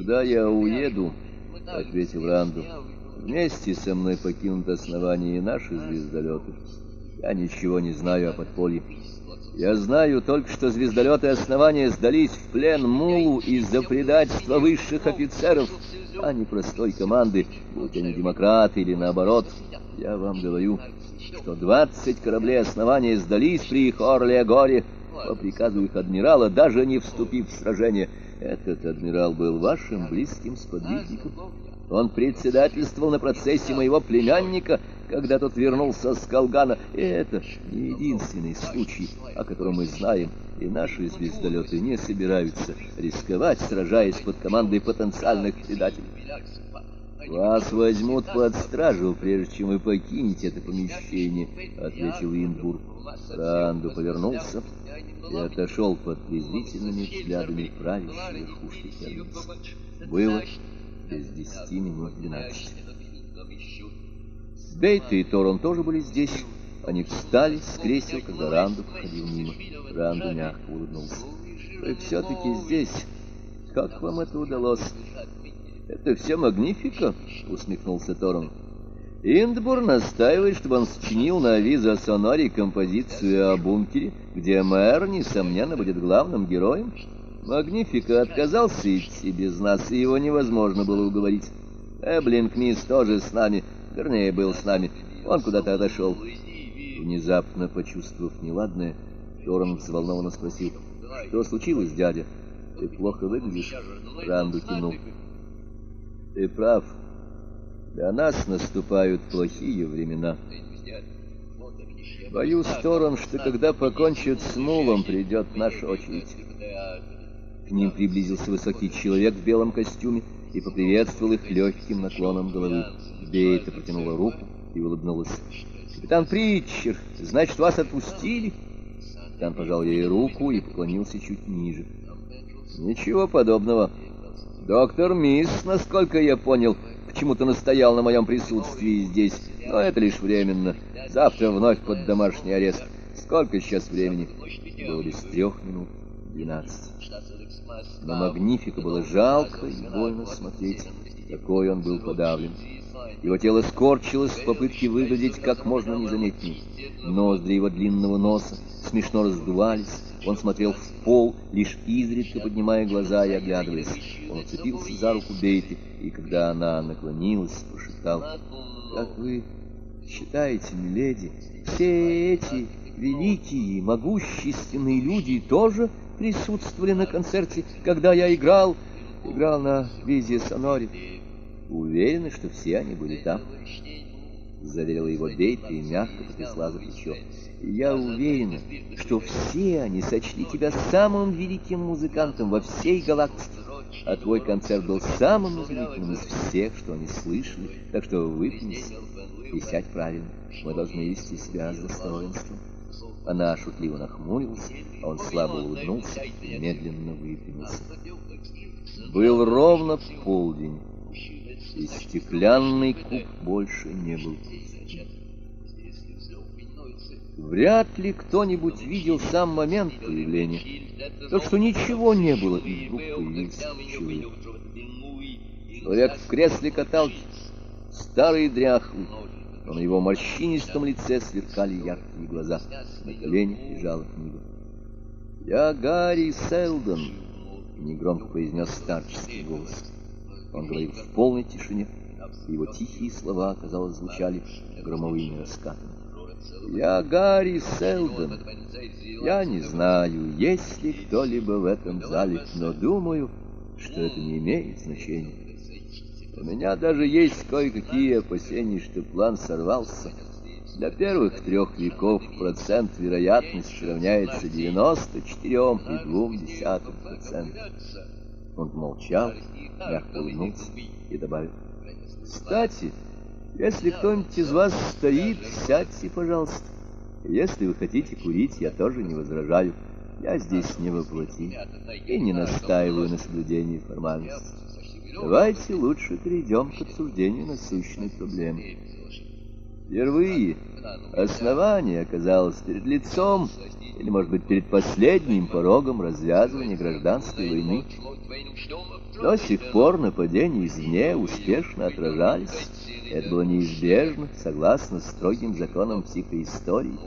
«Когда я уеду, — ответил Ранду, — вместе со мной покинут основание наши звездолеты. Я ничего не знаю о подполье. Я знаю только, что звездолеты основания сдались в плен Мулу из-за предательства высших офицеров, а не простой команды, будь они демократы или наоборот. Я вам говорю, что двадцать кораблей основания сдались при Хорле-горе по приказу их адмирала, даже не вступив в сражение. Этот адмирал был вашим близким сподвижником. Он председательствовал на процессе моего племянника, когда тот вернулся с Колгана. И это не единственный случай, о котором мы знаем, и наши звездолеты не собираются рисковать, сражаясь под командой потенциальных предателей. «Вас возьмут под стражу, прежде чем вы покинете это помещение», — ответил Инбург. Ранду повернулся и отошел под презрительными взглядами правящей верхушки Кернса. Было без десяти минут двенадцать. Бейт и Торон тоже были здесь. Они встали с кресел, когда Ранду проходил мимо. Ранду мягко улыбнулся. «Вы все-таки здесь. Как вам это удалось?» «Это все магнифика?» — усмехнулся Торон. Индбур настаивает, чтобы он сочинил на Авиза Сонари композицию о бункере, где мэр, несомненно, будет главным героем. Магнифика отказался идти без нас, и его невозможно было уговорить. Эблинг Мисс тоже с нами, вернее, был с нами. Он куда-то отошел. Внезапно почувствовав неладное, Торон взволнованно спросил, «Что случилось, дядя? Ты плохо выглядишь?» Ранду кивнул. «Ты прав». Для нас наступают плохие времена. Боюсь, Торон, что когда покончат с Мулом, придет наша очередь. К ним приблизился высокий человек в белом костюме и поприветствовал их легким наклоном головы. Бейта протянула руку и улыбнулась. «Капитан Притчер, значит, вас отпустили?» Капитан пожал ей руку и поклонился чуть ниже. «Ничего подобного. Доктор Мисс, насколько я понял, почему-то настоял на моем присутствии здесь, но это лишь временно. Завтра вновь под домашний арест. Сколько сейчас времени? Было без трех минут двенадцать. На Магнифика было жалко и больно смотреть, какой он был подавлен. Его тело скорчилось в попытке выглядеть как можно незаметнее. Ноздри его длинного носа смешно раздувались, он смотрел в пол, лишь изредка поднимая глаза и оглядываясь. Он уцепился за руку Бейты, и когда она наклонилась, прошептал, «Как вы считаете, миледи, все эти великие, могущественные люди тоже присутствовали на концерте, когда я играл, играл на визе Сонори? Уверены, что все они были там?» Заверила его Бейта и мягко потрясла за плечо. Я уверена, что все они сочли тебя самым великим музыкантом во всей галактике. А твой концерт был самым изумительным из всех, что они слышали. Так что выпнись и сядь правильно. Мы должны вести себя с достоинством. Она шутливо нахмурилась, а он слабо улыбнулся и медленно выпрямился. Был ровно полдень, и стеклянный куб больше не был Вряд ли кто-нибудь видел сам момент появления, так что ничего не было, и вдруг появился человек. Человек в кресле каталки, старый дряхлый, но на его морщинистом лице сверкали яркие глаза. На коленях лежала книга. «Я Гарри Селдон», — негромко произнес старческий голос. Он говорил в полной тишине, и его тихие слова, казалось, звучали громовыми раскатами. Я Гарри Селдон. Я не знаю, есть ли кто-либо в этом зале, но думаю, что это не имеет значения. У меня даже есть кое-какие опасения, что план сорвался. Для первых трех веков процент вероятности равняется 94,2%. Он молчал, мягко улыбнулся и добавил. Кстати, если кто-нибудь из вас стоит, сядьте, пожалуйста. Если вы хотите курить, я тоже не возражаю. Я здесь не воплоти и не настаиваю на соблюдении формальностей. Давайте лучше перейдем к обсуждению насущной проблемы. Впервые основание оказалось перед лицом, или, может быть, перед последним порогом развязывания гражданской войны. До сих пор нападения извне успешно отражались. Это было неизбежно, согласно строгим законам психоистории.